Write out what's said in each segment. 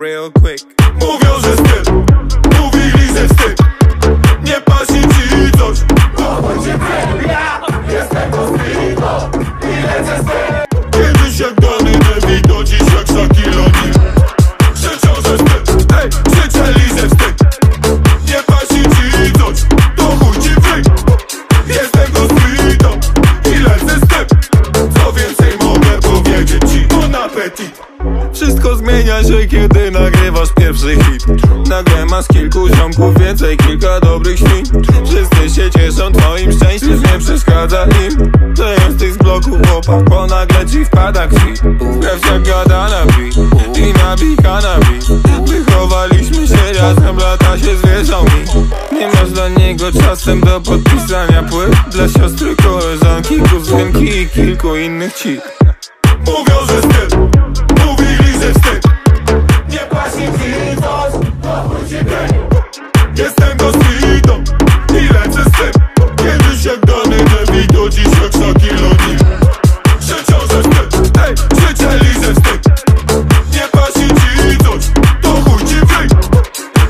real quick. Mówią, że wstyd, mówili, że wstyd Nie pasi ci coś. Kocham cię ja jestem Cospito I lecę z tym. Kiedyś jak Dany Devito, dziś jak Shaquille Krzyczą, że wstyd, ej, krzyczeli, że wstyd Nie pasi ci coś, to chuj ci fryk Jestem Cospito i lecę z tym. Co więcej mogę powiedzieć ci, bon appetit wtedy, kiedy nagrywasz pierwszy hit. Nagle masz kilku ziomków, więcej kilka dobrych śni Wszyscy się cieszą twoim szczęściem, nie przeszkadza im. Że jesteś z bloku chłopak, bo nagle ci wpada krwi. Krew jak gada na beat i nabika na beat. Wychowaliśmy się razem, lata się zwierzą mi. Nie masz dla niego czasem do podpisania płyt. Dla siostry, koleżanki, kuzynki i kilku innych ci. Mówią, że Jestem gospitą i lecę z tym. Kiedyś jak Dany DeVito, dziś jak Shaquille O'Neal Krzyczą, że wstyd, ej, krzyczeli, że wstyd Nie płaci ci coś, to chuj ci wyj.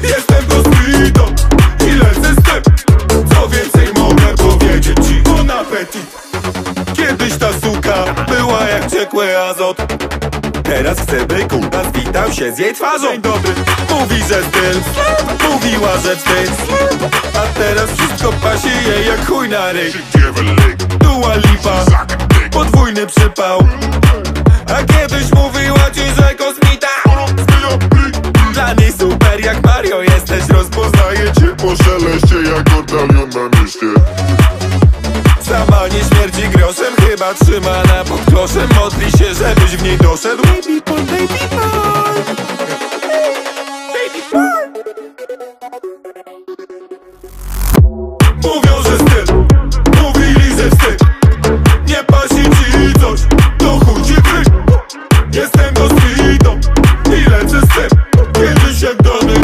Jestem gospitą i lecę z tym. Co więcej mogę powiedzieć ci, bon appetit Kiedyś ta suka była jak ciekły azot Teraz chce by kurwa zwitał się z jej twarzą. Dzień dobry. Mówi, że styl Mówiła, że wstyd A teraz wszystko pasi jej jak chuj na ryj. Dua lipa. Podwójny przypał. A kiedyś mówiła ci, że kosmita. Dla niej super jak Mario jesteś Rozpoznaję cię. Po szeleście jak ortalion na Sama nie śmierdzi groszem Chyba trzymana pod kloszem Modli się, żebyś w niej doszedł. Baby boy, baby boy. Baby boy Mówią, że styl Mówili, że wstyd. Nie pasi ci coś. To chuj ci kryj Jestem gospitą I lecę z tym. Kiedyś jak Dany